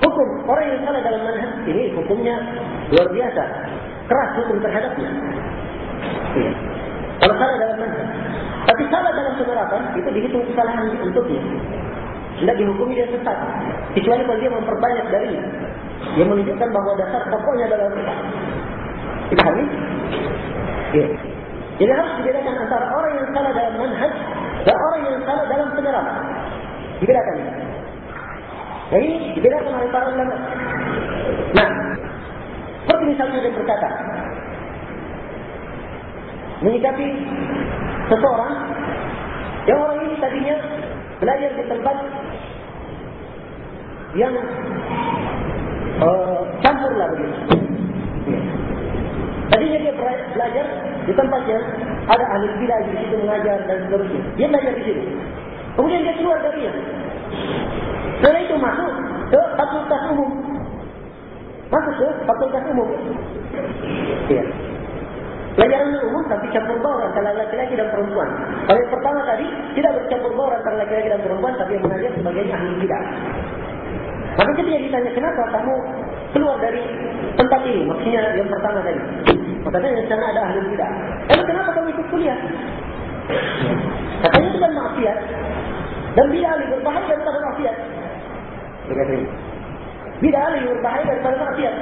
Hukum orang yang salah dalam manhaj ini hukumnya luar biasa. Keras hukum terhadapnya. Ya. Kalau salah dalam manhaj. Tapi salah dalam penerapan itu dihitung kesalahan untuknya. Tidak dihukumi dia sesat. Kecuali kalau dia memperbanyak darinya. Dia menunjukkan bahawa dasar pokoknya adalah sesat. Kita hari? Ya. Jadi harus dibedakan antara orang yang salah dalam manhaj dan orang yang salah dalam penerapan. Dibedakan. Jadi dibedakan oleh para ulama. Nah, seperti misalnya dia berkata, menyikapi seseorang yang orang ini tadinya belajar di tempat yang uh, campur lah begitu. Tadinya dia belajar di tempat yang ada ahli bidah di situ mengajar dan seterusnya. Dia belajar di situ. Kemudian dia keluar dari darinya. Setelah itu masuk ke fakultas umum. Masuk ke fakultas umum. Iya. Pelajaran umum tapi campur baur antara laki-laki dan perempuan. Yang pertama tadi tidak bercampur baur antara laki-laki dan perempuan tapi yang mengajar sebagai ahli bidah. Maka ketika ditanya kenapa kamu keluar dari tempat ini, maksudnya yang pertama tadi. Makanya di sana ada ahli bidah. Lalu kenapa kamu ikut kuliah? Katanya itu kan maksiat. Dan bidah ahli berbahaya daripada maksiat. Bidah ahli berbahaya daripada maksiat.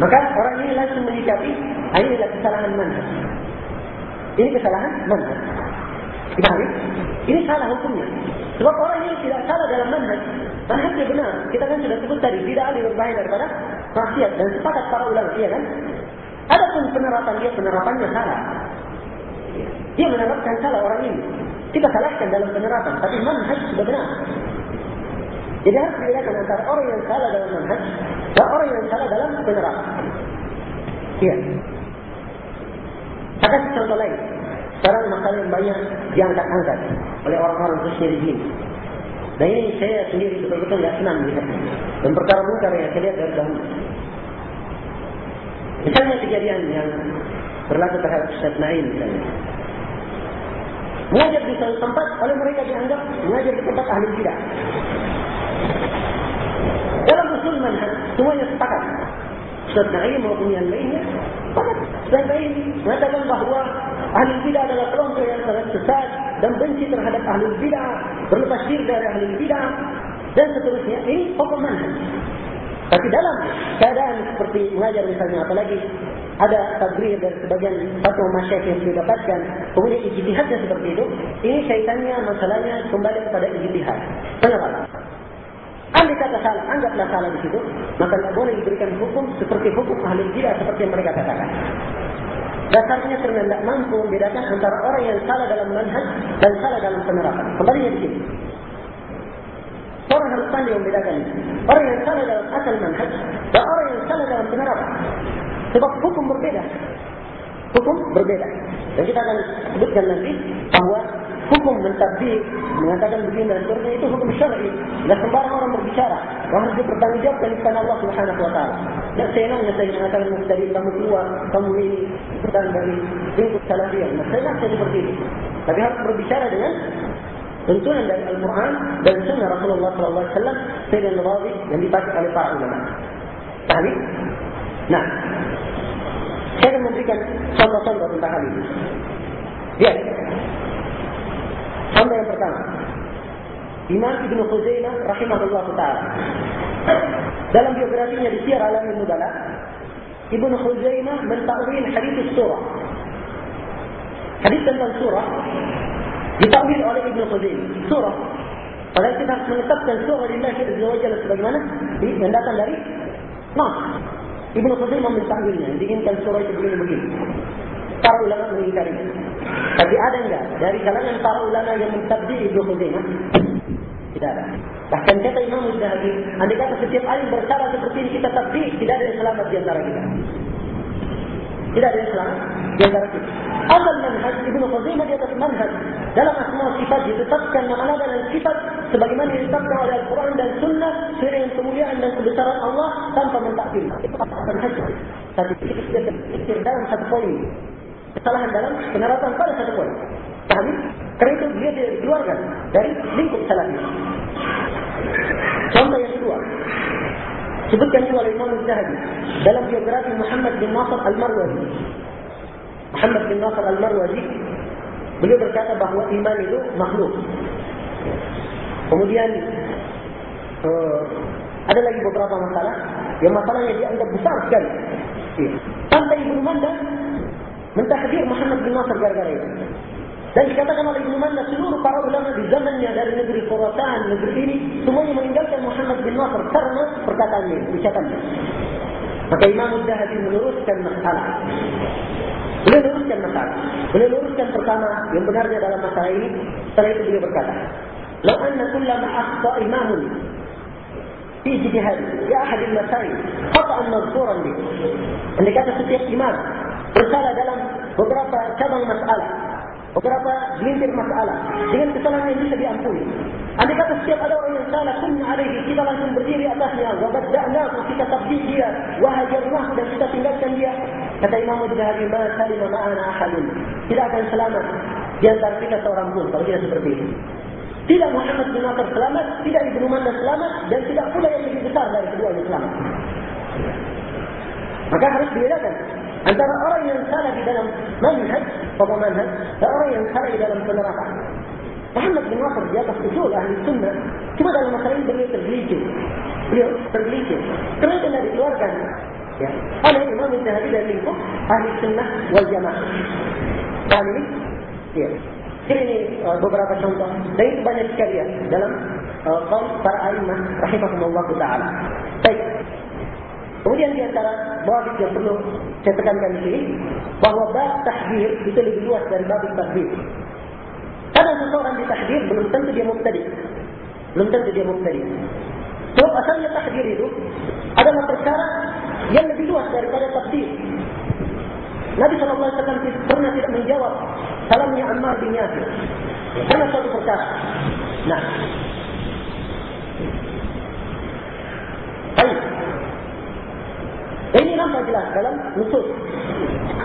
Maka orang ini langsung menyikapi ini adalah kesalahan mana? Ini kesalahan mana? Kita Ini salah hukumnya. Sebab orang yang tidak salah dalam manhaj, manhajnya benar. Kita kan sudah sebut tadi, tidak ada berbahaya daripada maksiat dan sepakat para ulama, iya kan? Adapun penerapan dia, penerapannya salah. Dia menerapkan salah orang ini. Kita salahkan dalam penerapan, tapi manhaj sudah benar. Jadi harus dibedakan antara orang yang salah dalam manhaj dan orang yang salah dalam penerapan. Iya. Saya contoh lain. Sekarang masalah yang banyak diangkat-angkat oleh orang-orang khususnya di sini. Dan ini saya sendiri betul-betul tidak senang melihatnya. Dan perkara mungkar yang saya lihat dari dahulu. Misalnya kejadian yang berlaku terhadap Ustaz Naim misalnya. Mengajar di satu tempat oleh mereka dianggap mengajar di tempat ahli tidak. Dalam usul manhaj semuanya sepakat. Naim maupun yang lainnya sepakat. Naim mengatakan bahawa ahli tidak adalah kelompok yang sangat sesat dan benci terhadap ahli bidah, berlepas diri dari ahli bidah dan seterusnya. Ini pokok manhaj. Tapi dalam keadaan seperti mengajar misalnya apalagi ada tabrir dari sebagian fatwa masyarakat yang didapatkan kemudian ijtihadnya seperti itu ini kaitannya masalahnya kembali kepada ijtihad kenapa Andai kata salah, anggaplah salah di situ, maka tidak boleh diberikan hukum seperti hukum ahli bidah seperti yang mereka katakan. Dasarnya karena tidak mampu membedakan antara orang yang salah dalam manhaj dan salah dalam penerapan. Kembali di sini. Orang harus pandai membedakan. Orang yang salah dalam asal manhaj dan orang yang salah dalam penerapan. Sebab hukum berbeda. Hukum berbeda. Dan kita akan sebutkan nanti bahawa hukum mentabik mengatakan begini dan seterusnya itu hukum syar'i. Dan sembarang orang berbicara. Orang harus bertanggungjawab dari kepada Allah Subhanahu Wa Taala. Dan senangnya saya mengatakan dari kamu keluar, kamu ini dan dari lingkup salafiyah. Nah, senang saya seperti ini. Tapi harus berbicara dengan tuntunan dari Al-Quran dan Sunnah Rasulullah Sallallahu Alaihi Wasallam dengan nabi yang dipakai oleh para ulama. Tadi, nah, saya akan memberikan contoh-contoh tentang hal ini. Ya, Contoh yang pertama. Imam Ibn Khuzaimah rahimahullah ta'ala. Dalam biografinya di Siyar Alamin Mudala, Ibn Khuzaimah mentakwil hadis surah. Hadis tentang surah ditakwil oleh Ibn Khuzaimah. Surah. Padahal kita harus menetapkan surah lillah kita Azza wa Jalla sebagaimana yang datang dari Nas. Ibn Khuzaimah mentakwilnya. Diinginkan surah itu begini-begini para ulama mengingkari. Tapi ada enggak dari kalangan para ulama yang mentabdi Ibnu Khuzaimah? Tidak ada. Bahkan kata Imam Zahabi, andai kata setiap alim bersalah seperti ini kita tabdi, tidak ada yang selamat di antara kita. Tidak ada yang selamat di antara kita. Asal manhaj Ibnu Khuzaimah di atas manhaj dalam asma sifat ditetapkan nama-nama dan sifat sebagaimana ditetapkan oleh Al-Quran dan Sunnah sesuai dengan kemuliaan dan kebesaran Allah tanpa mentakdir. Itu manhaj. Tapi kita tidak dalam satu poin kesalahan dalam penerapan pada satu pun. Faham? Ya? Kerana itu dia dikeluarkan dari lingkup salafi. Contoh yang kedua. Sebutkan juga oleh Imam Zahadi. Dalam biografi Muhammad bin Nasr al-Marwazi. Muhammad bin Nasr al-Marwazi. Beliau berkata bahawa iman itu makhluk. Kemudian. Uh, ada lagi beberapa masalah. Yang masalahnya dia anggap besar sekali. Pantai Ibn Mandah mentahdir Muhammad bin Nasr gara-gara itu. Dan dikatakan oleh Ibn Manda seluruh para ulama di zamannya dari negeri Khurasan, negeri ini, semuanya meninggalkan Muhammad bin Nasr karena perkataannya, ucapannya. Maka Imam Zahabi meluruskan masalah. Beliau luruskan masalah. Beliau luruskan pertama yang benarnya dalam masalah ini. Setelah itu beliau berkata, "Lau anna kullama akhta imamun fi jihad ya ahad al-masail qata'an mazkuran bi." Andai kata setiap imam bersalah dalam beberapa cabang masalah beberapa gelintir masalah dengan kesalahan yang bisa diampuni. Andai kata setiap ada orang yang salah, kunna alaihi, kita langsung berdiri atasnya, wa badda'na, kita tabdid dia, wa hajarnah, dan kita tinggalkan dia. Kata Imam Mujahari, ma salima ma'ana ahadun. Tidak akan selamat di antara kita seorang pun, kalau tidak seperti ini. Tidak Muhammad bin Nasr selamat, tidak Ibn Manda selamat, dan tidak pula yang lebih besar dari kedua selamat. Maka harus dibedakan antara orang yang salah di dalam manhaj atau manhaj dan orang yang salah di dalam penerapan. Muhammad bin Nasr di atas usul ahli sunnah cuma dalam masalah ini beliau tergelincir. Beliau tergelincir. Kerana tidak dikeluarkan ya, oleh Imam Zahabi dan lingkup ahli sunnah wal jamaah. Dan ini, ya. Jadi ini uh, beberapa contoh. Dan itu banyak sekali ya dalam uh, kaum para alimah rahimahumullah ta'ala. Baik. Kemudian di antara bab yang perlu saya tekankan di sini bahawa bab tahdir itu lebih luas dari bab tahdir. Kadang seseorang ditahdir belum tentu dia mubtadi. Belum tentu dia mubtadi. Sebab asalnya tahdir itu adalah perkara yang lebih luas daripada tahdir. Nabi SAW pernah tidak menjawab salamnya Ammar bin Yasir. Karena suatu perkara. Nah. Baik. Ini nampak jelas dalam nusus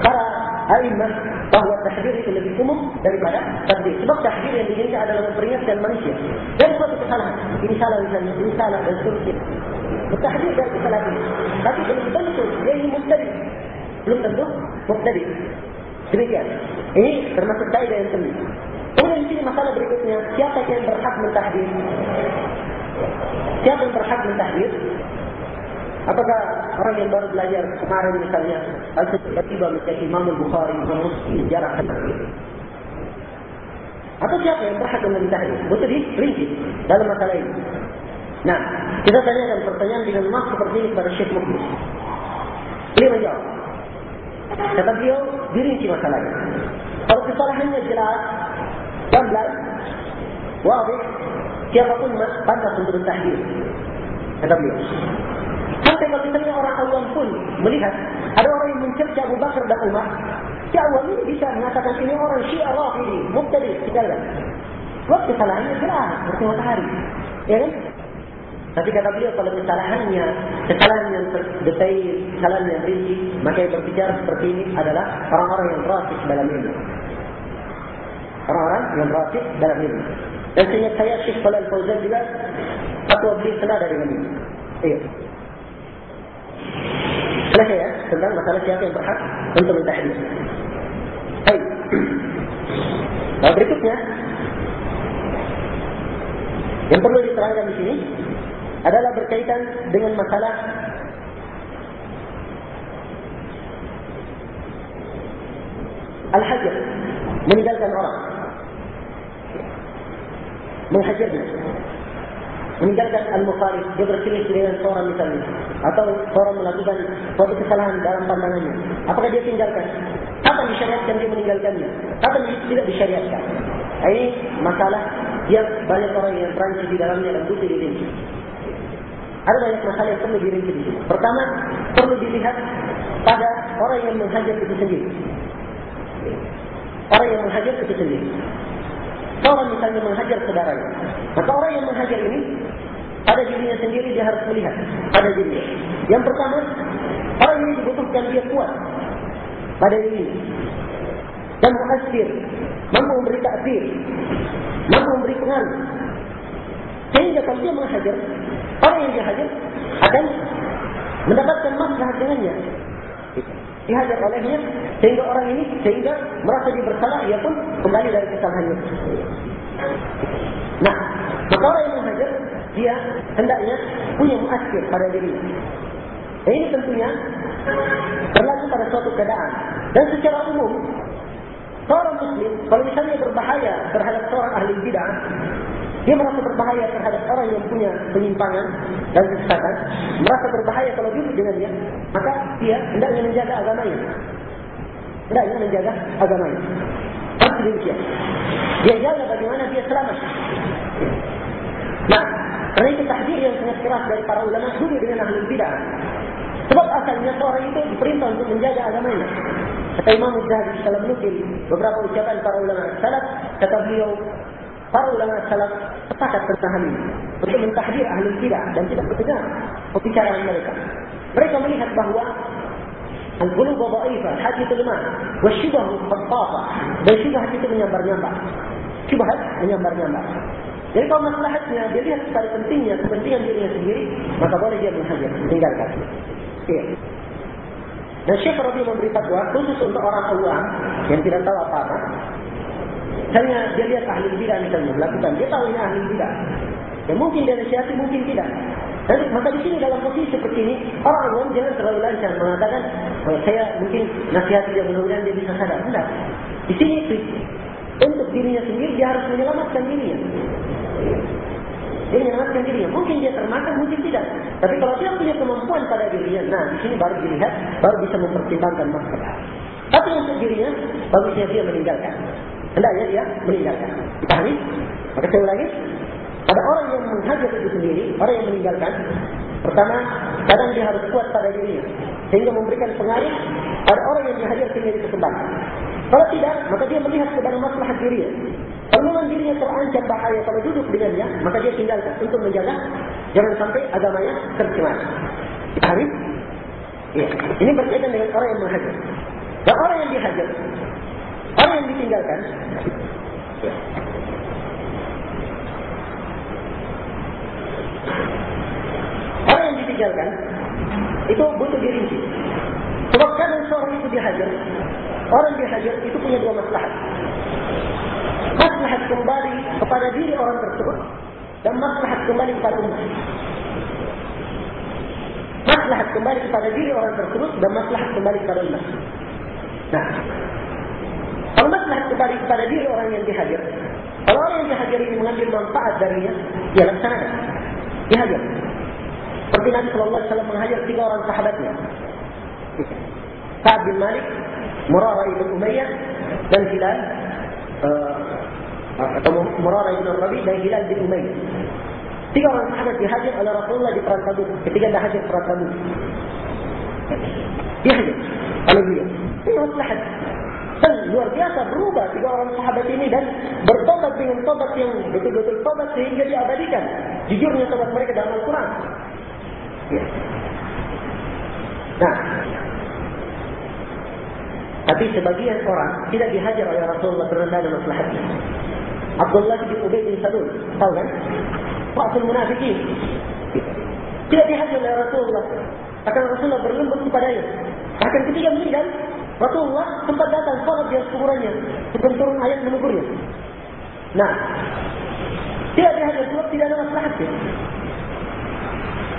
para alimah bahawa tahdir itu lebih umum daripada takdir. Sebab tahdir yang diinginkan adalah memperingatkan manusia dari suatu kesalahan. Ini salah misalnya, ini salah dan seterusnya. Tahdir dari kesalahan ini. Tapi belum tentu dia ini muktadi. Belum tentu muktadi. Demikian. Ini termasuk kaidah yang penting. Kemudian di sini masalah berikutnya, siapa yang berhak mentahdir? Siapa yang berhak mentahdir? Apakah orang yang baru belajar kemarin misalnya Atau tiba-tiba menjadi Imam Bukhari Imam Muslim jarak Atau siapa yang berhak meminta ini Betul di rinci dalam masalah ini Nah, kita tanyakan pertanyaan dengan mas seperti ini kepada Syekh Muklis Beliau menjawab. Kata beliau, dirinci masalahnya Kalau kesalahannya jelas Gamblar Wabih Siapapun pantas untuk mentahdir Kata beliau Sampai kalau misalnya orang awam pun melihat ada orang yang mencerca Abu Bakar dan Umar, si awam ini bisa mengatakan ini orang syiah ini, mubtadi, sekalian. Sebab kesalahannya jelas, seperti matahari. Ya kan? Tapi kata beliau kalau kesalahannya, kesalahan yang detail, kesalahan yang rinci, maka yang berbicara seperti ini adalah orang-orang yang rasik dalam ilmu. Orang-orang yang rasik dalam ilmu. Dan sehingga saya Syekh Falal Fauzan juga, atau beliau senada dengan ini. Iya. Selesai ya tentang masalah siapa yang berhak untuk mentahdir. Baik. Nah, berikutnya yang perlu diterangkan di sini adalah berkaitan dengan masalah al-hajar meninggalkan orang menghajarnya meninggalkan al-mukhalif dia berselisih dengan seorang misalnya. Atau seorang melakukan suatu kesalahan dalam pandangannya. Apakah dia tinggalkan? Kapan disyariatkan dia meninggalkannya? Kapan tidak disyariatkan? Ini masalah yang banyak orang yang beranci di dalamnya dan butuh dirinci ada banyak masalah yang perlu dirinci di sini. Pertama perlu dilihat pada orang yang menghajar itu sendiri. Orang yang menghajar itu sendiri Seorang misalnya menghajar saudaranya. Maka orang yang menghajar ini, pada dirinya sendiri dia harus melihat. Pada dirinya. Yang pertama, orang ini dibutuhkan dia kuat. Pada diri. Dan menghasil. Mampu memberi takdir. Mampu memberi pengaruh. Sehingga kalau dia menghajar, orang yang dia hajar akan mendapatkan masalah dengannya. Dihajar olehnya sehingga orang ini sehingga merasa dia bersalah ia pun kembali dari kesalahannya. Nah, maka orang yang menghajar dia hendaknya punya muaskir pada dirinya. Dan ini tentunya berlaku pada suatu keadaan. Dan secara umum, seorang muslim, kalau misalnya berbahaya terhadap seorang ahli bid'ah, dia merasa berbahaya terhadap orang yang punya penyimpangan dan kesesatan, merasa berbahaya kalau duduk dengan dia, maka dia hendaknya menjaga agamanya. Hendaknya menjaga agamanya. Harus demikian. Dia jaga bagaimana dia selamat. Nah, karena itu tahdir yang sangat keras dari para ulama dulu dengan ahli bidah. Sebab asalnya seorang itu diperintah untuk menjaga agamanya. Kata Imam Zahabi dalam nukil beberapa ucapan para ulama salaf, kata beliau, para ulama salaf sepakat tentang hal ini untuk mentahdir ahli bidah dan tidak berdengar pembicaraan mereka. Mereka melihat bahawa Al-Qulub Dhaifah, hati itu lemah. Wasyubah Khattafa. Dan syubah itu menyambar-nyambar. Syubah menyambar-nyambar. Jadi kalau masalahnya dia lihat sekali pentingnya, kepentingan dirinya sendiri, maka boleh dia menghajar, tinggalkan. Ya. Dan Syekh Rabi memberi fatwa khusus untuk orang awam yang tidak tahu apa-apa. Misalnya dia lihat ahli bidah misalnya melakukan, dia tahu ini ahli bidah. Ya mungkin dia nasihati, mungkin tidak. Dan maka di sini dalam posisi seperti ini, orang awam jangan terlalu lancar mengatakan, oh, saya mungkin nasihati dia mudah-mudahan dia bisa sadar. Tidak. Di sini untuk dirinya sendiri dia harus menyelamatkan dirinya. Dia menyelamatkan dirinya. Mungkin dia termakan, mungkin tidak. Tapi kalau dia punya kemampuan pada dirinya, nah di sini baru dilihat, baru bisa mempertimbangkan masalah. Tapi untuk dirinya, bagusnya dia meninggalkan. Hendaknya dia meninggalkan. Dipahami? Maka saya ulangi. Ada orang yang menghajar itu sendiri, orang yang meninggalkan. Pertama, kadang dia harus kuat pada dirinya. Sehingga memberikan pengaruh pada orang yang dihajar sendiri kesempatan. Kalau tidak, maka dia melihat kepada masalah dirinya. Kalau memang dirinya terancam bahaya kalau duduk dengannya, maka dia tinggalkan untuk menjaga jangan sampai agamanya tercemar. Dipahami? Ya. Ini berkaitan dengan orang yang menghajar. Dan orang yang dihajar, orang yang ditinggalkan, orang yang ditinggalkan itu butuh dirinci. Sebab kadang seorang itu dihajar, orang dihajar itu punya dua masalah maslahat kembali kepada diri orang tersebut dan maslahat kembali kepada umat. Maslahat kembali kepada diri orang tersebut dan maslahat kembali kepada umat. Nah, maslahat kembali kepada diri orang yang dihajar, kalau orang yang dihajar ini mengambil manfaat darinya, ya laksanakan. Dihajar. Seperti Nabi Sallallahu Alaihi menghajar tiga orang sahabatnya. Sa'ad bin Malik, Murara ibn Umayyah, dan Hilal uh, atau Murara ibn Rabi dan Hilal bin Umayyah. Tiga orang sahabat dihajar oleh Rasulullah di perang Tabuk. Ketika dah hajar perang Tabuk. Dihajar beliau. Ini masalah. Dan luar biasa berubah tiga orang sahabat ini dan bertobat dengan tobat yang betul-betul tobat sehingga diabadikan. Jujurnya tobat mereka dalam Al-Quran. Ya. Nah, tapi sebagian orang tidak dihajar oleh Rasulullah kerana ada masalahnya. Abdullah bin Ubay bin Salul. Tahu kan? Rasul munafikin. Tidak dihajar oleh Rasulullah. Akan Rasulullah berlembut kepadanya. Bahkan ketika meninggal, Rasulullah sempat datang sholat di kuburannya. Sebelum turun ayat menegurnya. Nah, tidak dihajar sebab tidak ada masalahnya.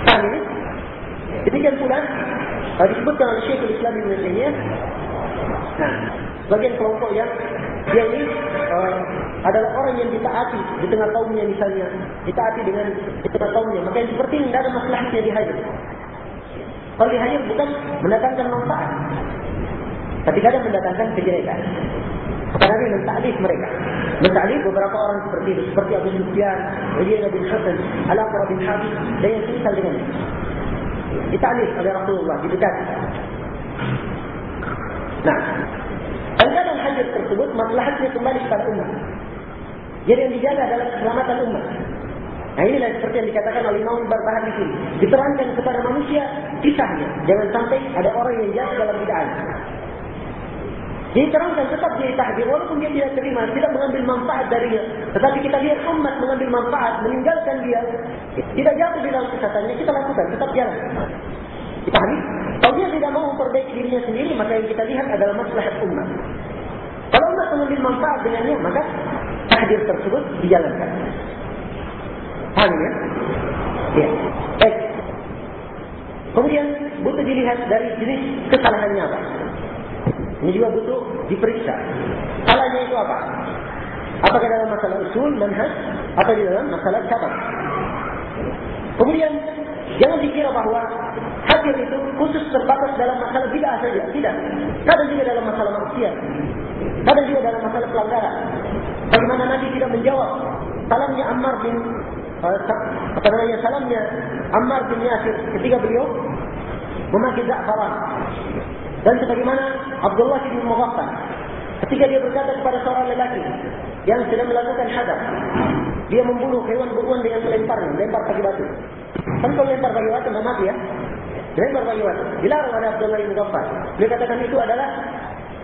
Paham ini? Demikian pula, disebutkan oleh Syekhul Islam Ibn Taymiyah. Nah, bagian kelompok yang dia ini uh, adalah orang yang ditaati di tengah kaumnya misalnya ditaati dengan di tengah kaumnya maka yang seperti ini tidak ada masalahnya dihajar kalau dihajar bukan mendatangkan manfaat tapi kadang mendatangkan kejelekan Karena dia mentalif mereka mentalif beberapa orang seperti itu seperti Abu Sufyan Uyainah bin Hasan Al-Aqra bin Habib dan yang semisal dengan ditalif oleh Rasulullah didekati nah kadang hajar tersebut masalahnya kembali kepada umat. Jadi yang dijaga adalah keselamatan umat. Nah inilah seperti yang dikatakan oleh Imam Barbahan di sini. Diterangkan kepada manusia kisahnya. Jangan sampai ada orang yang jatuh dalam Jadi terangkan tetap dia tahdir walaupun dia tidak terima, tidak mengambil manfaat darinya. Tetapi kita lihat umat mengambil manfaat, meninggalkan dia. Tidak jatuh di dalam kesesatannya, kita lakukan, tetap jalan. Dipahami? Kalau dia tidak mau memperbaiki dirinya sendiri, maka yang kita lihat adalah maslahat umat. Kalau umat mengambil manfaat dengannya, maka tahdir tersebut dijalankan. Paham ya? Ya. Baik. Kemudian butuh dilihat dari jenis kesalahannya apa. Ini juga butuh diperiksa. Salahnya itu apa? Apakah dalam masalah usul, manhaj, atau di dalam masalah cabang? Kemudian jangan dikira bahawa hadir itu khusus terbatas dalam masalah bid'ah saja. Tidak. Kadang juga dalam masalah manusia. Kadang juga dalam masalah pelanggaran. Bagaimana Nabi tidak menjawab salamnya Ammar bin uh, apa namanya salamnya Ammar bin Yasir ketika beliau memakai za'faran. Dan sebagaimana Abdullah bin Mughaffal ketika dia berkata kepada seorang lelaki yang sedang melakukan hadap dia membunuh hewan buruan dengan melemparnya, lempar pakai batu. Kan kalau lempar pakai batu, tidak mati ya. Lempar pakai batu. Dilarang oleh Abdullah bin Ghaffar. Dia katakan itu adalah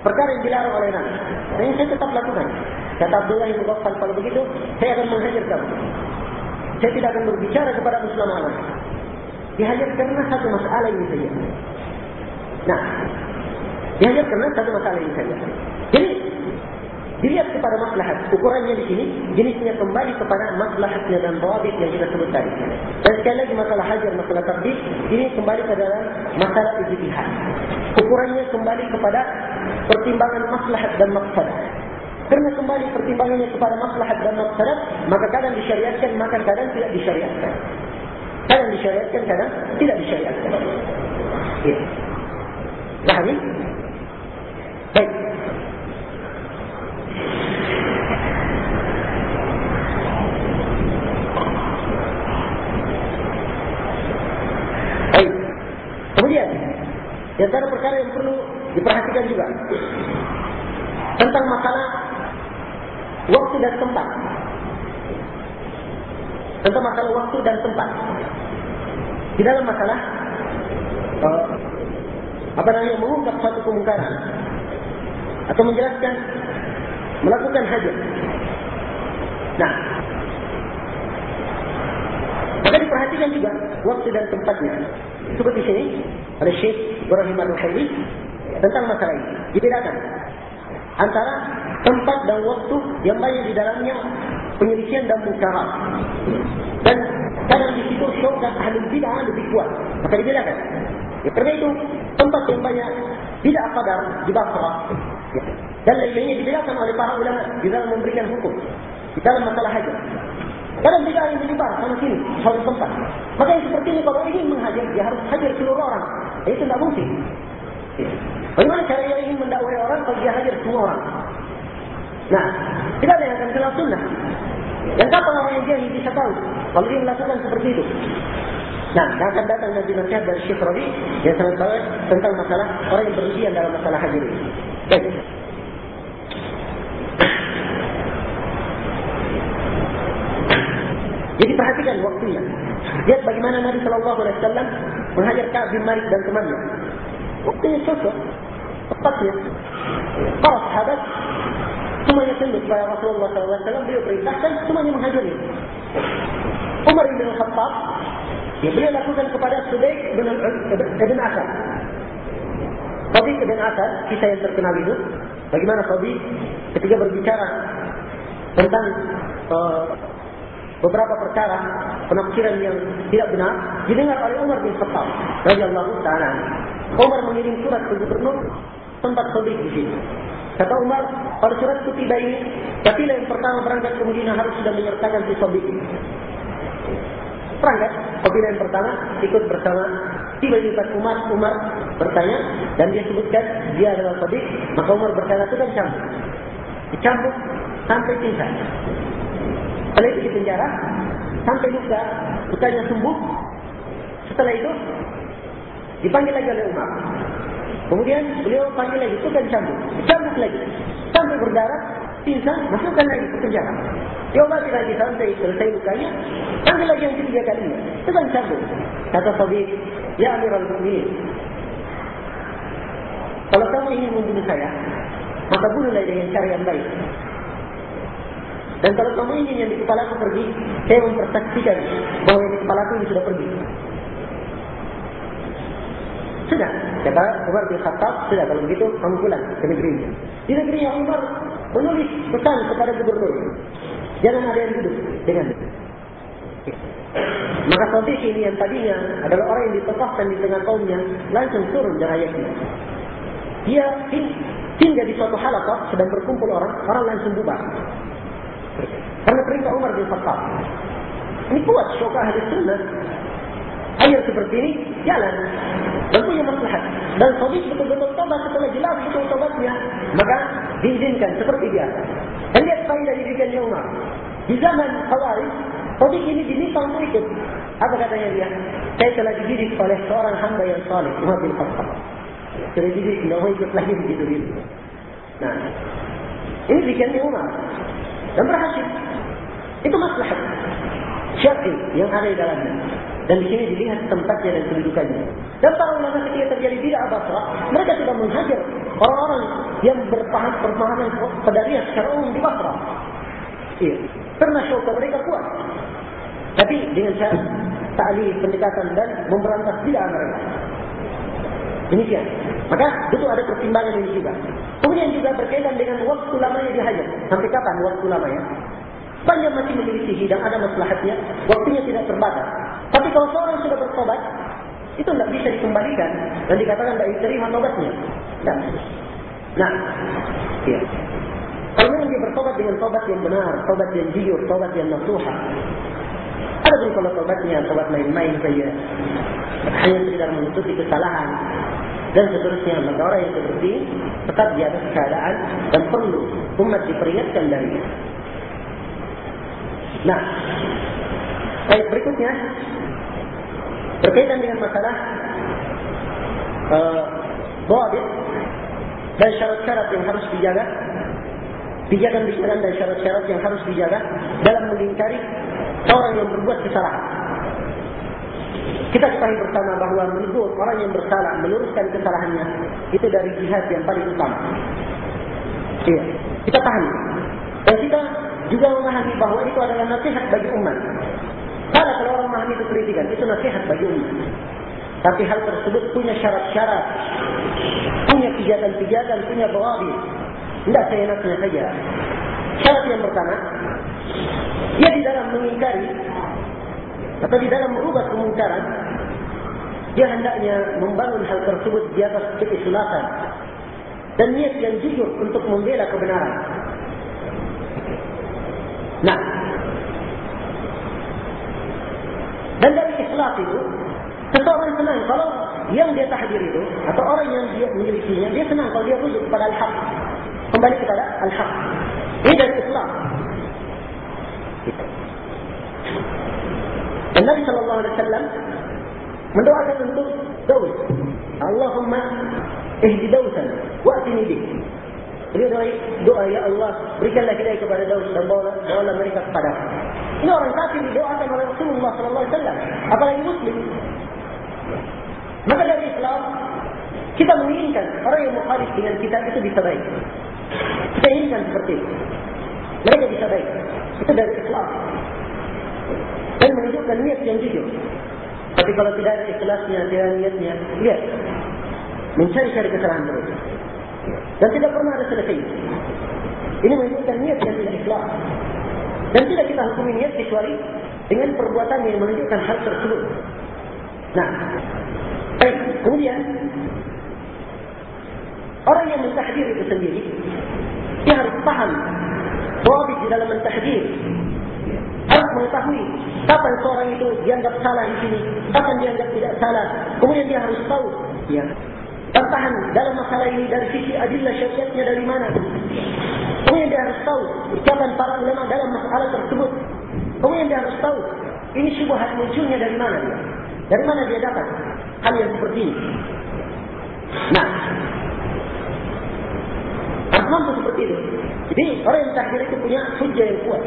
perkara yang dilarang oleh Nabi. Dan saya tetap lakukan. Kata Abdullah bin Ghaffar, kalau begitu, saya akan menghajar kamu. Saya tidak akan berbicara kepada Muslim Allah. Dihajar karena satu masalah ini saja. Nah, dihajar karena satu masalah ini saja. Jadi, Dilihat kepada maslahat. Ukurannya di sini, jenisnya kembali kepada maslahatnya dan bawabit yang kita sebut tadi. Dan sekali lagi masalah hajar, masalah tabdik, ini kembali kepada masalah ijtihad. Ukurannya kembali kepada pertimbangan maslahat dan maksadah. Karena kembali pertimbangannya kepada maslahat dan maksadah, maka kadang disyariatkan, maka kadang tidak disyariatkan. Kadang disyariatkan, kadang tidak disyariatkan. Ya. Pahami? Baik. Kemudian, di antara perkara yang perlu diperhatikan juga tentang masalah waktu dan tempat. Tentang masalah waktu dan tempat. Di dalam masalah uh, apa namanya mengungkap suatu kemungkaran atau menjelaskan melakukan hajat. Nah, maka diperhatikan juga waktu dan tempatnya. Seperti sini oleh Syekh Ibrahim Al-Ruhaili tentang masalah ini. Dibedakan antara tempat dan waktu yang banyak di dalamnya penyelisian dan mungkarat. Dan kadang di situ syurga ahli bid'ah lebih kuat. Maka dibedakan. Ya, karena itu tempat yang banyak tidak qadar di Basrah. Dan lainnya dibedakan oleh para ulama di dalam memberikan hukum. Di dalam masalah hajat. Kadang tidak ingin menyebar sama sini, satu tempat. Maka yang seperti ini kalau ingin menghajar, dia harus hajar seluruh orang. Itu tidak mungkin. Bagaimana cara dia ingin mendakwai orang kalau dia hajar semua orang? Nah, tidak ada yang akan kenal sunnah. Dan kapan orang yang jahil bisa tahu kalau dia melakukan seperti itu? Nah, akan datang nanti nasihat dari Syekh Rabi yang sangat tahu tentang masalah orang yang berlebihan dalam masalah hajar ini. Baik. Jadi perhatikan waktunya. Lihat bagaimana Nabi Shallallahu Alaihi Wasallam menghajar Kaab bin Malik dan temannya. Waktunya cocok, tepatnya. Para sahabat semuanya tunduk kepada Rasulullah SAW. Beliau perintahkan semuanya menghajarnya. Umar bin Khattab, ya beliau lakukan kepada Sudaik bin, bin Asad. Sadiq bin Asad, kisah yang terkenal itu. Bagaimana Sadiq ketika berbicara tentang uh, beberapa perkara penafsiran yang tidak benar didengar oleh Umar bin Khattab radhiyallahu taala. Umar mengirim surat ke gubernur tempat Khalid di sini. Kata Umar, pada surat itu tiba ini, tapi yang pertama berangkat ke Madinah harus sudah menyertakan si Sobik Berangkat, apabila yang pertama ikut bersama tiba di dekat Umar, Umar bertanya dan dia sebutkan dia adalah Sobik, maka Umar berkata itu kan campur. Dicampur sampai tinggal. Setelah itu di penjara sampai luka, lukanya sembuh. Setelah itu dipanggil lagi oleh Umar. Kemudian beliau panggil lagi, itu kan cambuk, cambuk lagi, sampai berdarah, pingsan, masukkan lagi ke penjara. Diobati lagi sampai selesai lukanya, panggil lagi yang ketiga kalinya, itu kan cambuk. Kata Fadid, ya Amirul Mukminin, kalau kamu ingin membunuh saya, maka bunuhlah dengan cara yang baik. Dan kalau kamu ingin yang di kepala aku pergi, saya mempersaksikan bahwa yang di kepala aku sudah pergi. Sudah. Kata Umar bin Khattab, sudah kalau begitu kamu pulang ke negerinya. Di negerinya Umar menulis pesan kepada gubernur. Jangan ada yang duduk dengan itu. Maka Sadiq ini yang tadinya adalah orang yang ditempatkan di tengah kaumnya, langsung turun dari ayatnya. Dia tinggal di suatu halakah, sedang berkumpul orang, orang langsung bubar. Karena perintah Umar bin Khattab. Ini kuat syokah hadis sunnah. Ayat seperti ini jalan dan punya maslahat. Dan Sadiq betul-betul tobat setelah jelas betul tobatnya, maka diizinkan seperti biasa. Dan lihat faedah didikannya Umar. Di zaman Khawarij, Sadiq ini diminta untuk ikut. Apa katanya dia? Saya telah dididik oleh seorang hamba yang saleh, Umar bin Khattab. Sudah dididik, tidak mau ikut lagi begitu gitu. Nah, ini didikannya Umar. Dan berhasil. Itu maslahat. Syar'i yang ada di dalamnya. Dan di sini dilihat tempatnya dan kedudukannya. Dan para ulama ketika terjadi tidak Basra, mereka sudah menghajar orang-orang yang berpaham perpemahaman qadariyah secara umum di Basra. Iya. Karena syurga mereka kuat. Tapi dengan cara ta'li pendekatan dan memberantas tidak mereka. Demikian. Maka itu ada pertimbangan ini juga. Kemudian juga berkaitan dengan waktu lamanya dihajar. Sampai kapan waktu lamanya? Banyak masih menyelisihi dan ada maslahatnya. Waktunya tidak terbatas. Tapi kalau seorang sudah bertobat, itu tidak bisa dikembalikan. Dan dikatakan tidak diterima tobatnya. Tidak. Nah, ya. Kalau memang dia bertobat dengan tobat yang benar, tobat yang jujur, tobat yang nasuha. Ada pun kalau tobatnya tobat main-main saja. Hanya sekedar menutupi kesalahan. Dan seterusnya, maka orang yang seperti tetap di atas keadaan dan perlu umat diperingatkan darinya. Nah, baik berikutnya berkaitan dengan masalah uh, dan syarat-syarat yang harus dijaga, pijakan-pijakan dan syarat-syarat yang harus dijaga dalam melingkari orang yang berbuat kesalahan. Kita ketahui bersama bahawa menuduh orang yang bersalah, meluruskan kesalahannya, itu dari jihad yang paling utama. Iya, kita paham. Dan kita juga memahami bahawa itu adalah nasihat bagi umat. Salah kalau orang memahami itu kritikan, itu nasihat bagi umat. Tapi hal tersebut punya syarat-syarat, punya pijatan-pijatan, punya bawabi. Tidak saya naknya saja. Syarat yang pertama, ia di dalam mengingkari atau di dalam merubah kemungkaran, dia hendaknya membangun hal tersebut di atas keikhlasan dan niat yang jujur untuk membela kebenaran. Nah. Dan dari ikhlas itu, seseorang senang kalau yang dia tahdir itu, atau orang yang dia memilikinya, dia senang kalau dia rujuk kepada al-haq. Kembali kepada al-haq. Ini dari ikhlas. Dan Nabi Wasallam mendoakan untuk Daud. Allahumma ihdi Daudan wa'tini bih. Beliau doa, doa ya Allah berikanlah hidayah kepada Daud dan bawa bawa mereka kepada. Ini orang kafir didoakan oleh Rasulullah Sallallahu Alaihi Wasallam. Apalagi Muslim. Maka dari Islam kita menginginkan orang yang mukhalif dengan kita itu bisa baik. Kita inginkan seperti itu. Mereka bisa baik. Itu dari Islam. Dan menunjukkan niat yang jujur. Tapi kalau tidak ada ikhlasnya, tidak ada niatnya, lihat. Mencari-cari kesalahan terus. Dan tidak pernah ada selesai. Ini menunjukkan niat yang tidak ikhlas. Dan tidak kita hukum niat kecuali dengan perbuatan yang menunjukkan hal tersebut. Nah, baik. Kemudian, orang yang mentahdir itu sendiri, dia harus paham bahwa di dalam mentahdir harus mengetahui kapan seorang itu dianggap salah di sini, kapan dianggap tidak salah. Kemudian dia harus tahu ya, tertahan dalam masalah ini dari sisi adillah syariatnya dari mana. Kemudian dia harus tahu ucapan para ulama dalam masalah tersebut. Kemudian dia harus tahu ini syubhat munculnya dari mana dia. Dari mana dia dapat hal yang seperti ini. Nah, mampu seperti itu. Jadi orang yang takdir itu punya hujah yang kuat.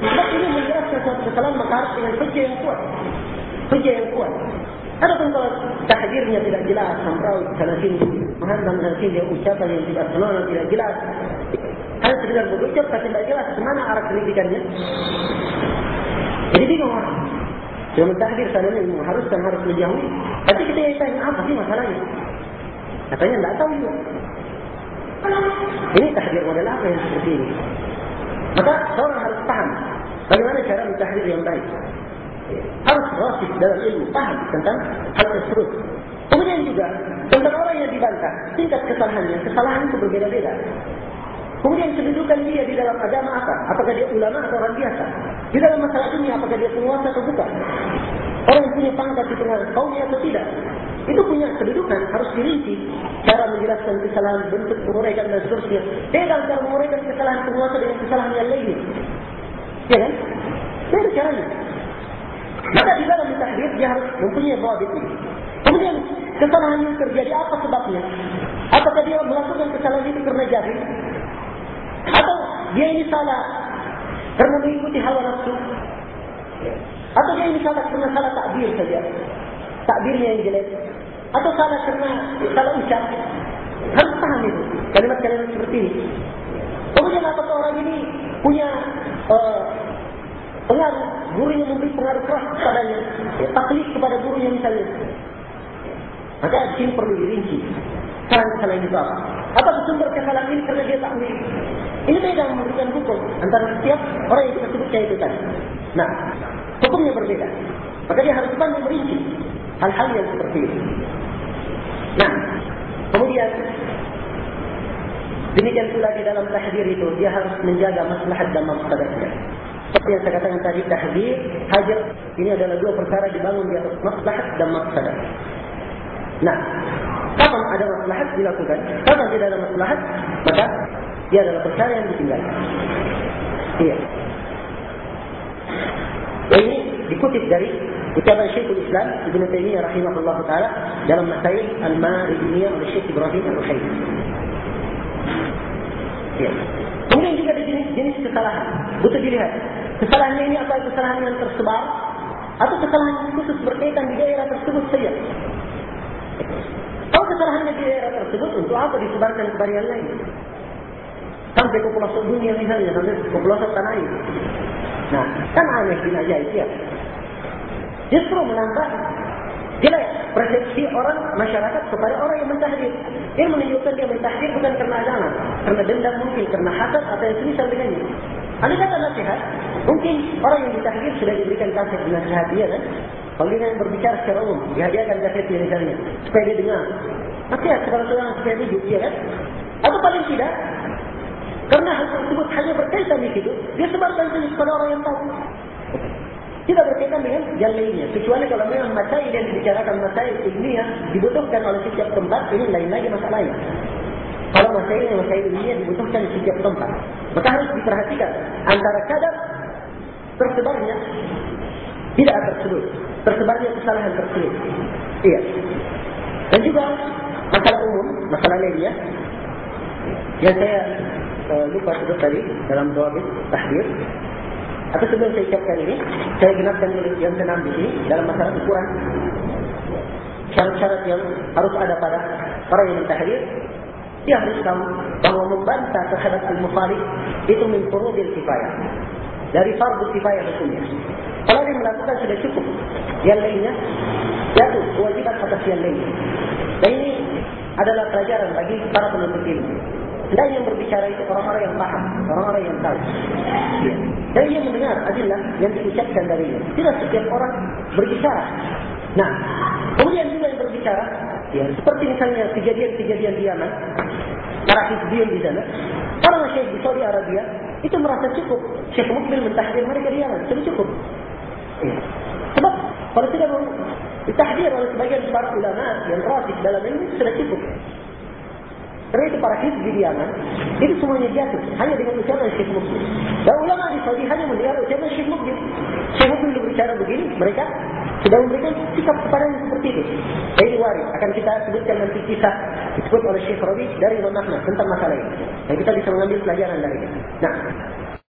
Sebab ini menjelaskan suatu kesalahan maka harus dengan hujah yang kuat. Hujah yang kuat. Adapun kalau tahdirnya tidak jelas, sampai sana sini, menghantam sana sini, ucapan yang tidak senonoh, tidak jelas. Hanya sekedar berucap, tapi tidak jelas kemana arah kritikannya. Jadi bingung orang. Yang mentahdir sana ini mengharuskan harus menjauhi. Tapi kita yang tanya apa sih masalahnya? Katanya tidak tahu juga. Ini tahdir model apa yang seperti ini? Maka seorang harus paham bagaimana cara mentahdir yang baik. Harus rasif dalam ilmu, paham tentang hal tersebut. Kemudian juga tentang orang yang dibantah, tingkat kesalahannya, kesalahan itu berbeda-beda. Kemudian kedudukan dia di dalam agama apa? Apakah dia ulama atau orang biasa? Di dalam masalah ini apakah dia penguasa atau bukan? Orang yang punya pangkat di tengah kaumnya atau tidak? Itu punya kedudukan, harus dirinci. Cara menjelaskan kesalahan, bentuk penguraikan dan seterusnya. Beda antara menguraikan kesalahan penguasa dengan kesalahan yang lainnya. Ya kan? Beda caranya. Maka di dalam tahdir dia harus mempunyai bawa itu. Kemudian kesalahan yang terjadi apa sebabnya? Apakah dia melakukan kesalahan itu karena jahil? Atau dia ini salah karena mengikuti hawa nafsu? Atau dia ini salah karena salah takbir saja? Takbirnya yang jelek? Atau salah karena salah ucap? Harus paham itu. Kalimat-kalimat seperti ini. Kemudian apakah orang ini punya uh, pengaruh, gurunya memberi pengaruh keras kepadanya, ya, taklid kepada gurunya misalnya. Maka sini perlu dirinci. Kesalahan-kesalahan itu apa? Apa sumber kesalahan ini karena dia taklid? Ini beda memberikan hukum antara setiap orang yang kita sebut itu tadi. Nah, hukumnya berbeda. Maka dia harus pandai merinci hal-hal yang seperti itu. Nah, kemudian demikian pula di dalam tahdir itu dia harus menjaga maslahat dan mafsadatnya. Seperti yang saya katakan tadi, tahdir, hajat, ini adalah dua perkara dibangun di atas maslahat dan mafsadat. Nah, kapan ada maslahat dilakukan, kapan tidak ada maslahat, maka dia adalah perkara yang ditinggalkan. Iya. Ini dikutip dari ucapan Syekhul Islam Ibn Taymiyyah rahimahullah ta'ala dalam masail Al-Ma'ridiyah oleh Syekh Ibrahim Al-Ruhayd. Ya. Kemudian juga ada jenis-jenis kesalahan. Butuh dilihat. Kesalahannya ini apa kesalahan yang tersebar atau kesalahan khusus berkaitan di daerah tersebut saja. Kalau kesalahannya di daerah tersebut, untuk apa disebarkan kepada yang lain? Sampai ke pelosok dunia misalnya, sampai ke pelosok tanah ini. Nah, kan aneh bin ajaib ya. Justru menambah jelek persepsi orang masyarakat kepada orang yang mentahdir. Dia menunjukkan dia mentahdir bukan karena agama, karena dendam mungkin, karena hasad atau yang semisal dengannya. Ada kata nasihat, mungkin orang yang ditahdir sudah diberikan kaset nasihat dia kan? Kalau dia berbicara secara umum, dihadiahkan kasetnya misalnya, supaya dia dengar. Nasihat kepada seorang supaya ya kan? Atau paling tidak, karena hal tersebut hanya berkaitan di situ, dia sebarkan saja kepada orang yang tahu. Tidak berkaitan dengan yang lainnya. Kecuali kalau memang masalah yang dibicarakan masalah ilmiah dibutuhkan oleh setiap tempat, ini lain lagi masalahnya. Kalau masalah ini masalah ilmiah dibutuhkan di setiap tempat. Maka harus diperhatikan antara kadar tersebarnya tidak tersebut. Tersebarnya kesalahan tersebut. Iya. Dan juga masalah umum, masalah lainnya yang saya uh, lupa sebut tadi dalam doa tahdir. Atau sebelum saya ucapkan ini saya genapkan yang senam di dalam masalah ukuran. Syarat-syarat yang harus ada pada orang yang mentahdir dia harus tahu bahawa membantah terhadap al-mufalik itu furudil kifayah. Dari fardu kifayah hukumnya kalau dia melakukan sudah cukup yang lainnya jatuh kewajiban atas yang lainnya. Dan ini adalah pelajaran bagi para penuntut ilmu dan yang berbicara itu orang-orang yang paham, orang-orang yang tahu. Ya. Dan ia mendengar adillah yang diucapkan darinya. Tidak setiap orang berbicara. Nah, kemudian juga yang berbicara, ya, seperti misalnya kejadian-kejadian di Yaman, para hizbiyun di sana, para masyarakat di Saudi Arabia, itu merasa cukup. Syekh Mukbil mentahdir mereka di Yaman, sudah cukup. Ya. Sebab, kalau tidak ditahdir oleh sebagian para ulama yang rasik dalam ini, sudah cukup. Karena para hizbi di Yaman, itu semuanya jatuh. Hanya dengan ucapan Syekh Muslim. Dan ulama di Saudi hanya mendengar ucapan Syekh Muslim. Syekh Muslim berbicara begini, mereka sudah memberikan sikap kepada yang seperti itu. Jadi waris, akan kita sebutkan nanti kisah disebut oleh Syekh Rabi dari Imam Ahmad tentang masalah ini. Dan kita bisa mengambil pelajaran dari itu. Nah,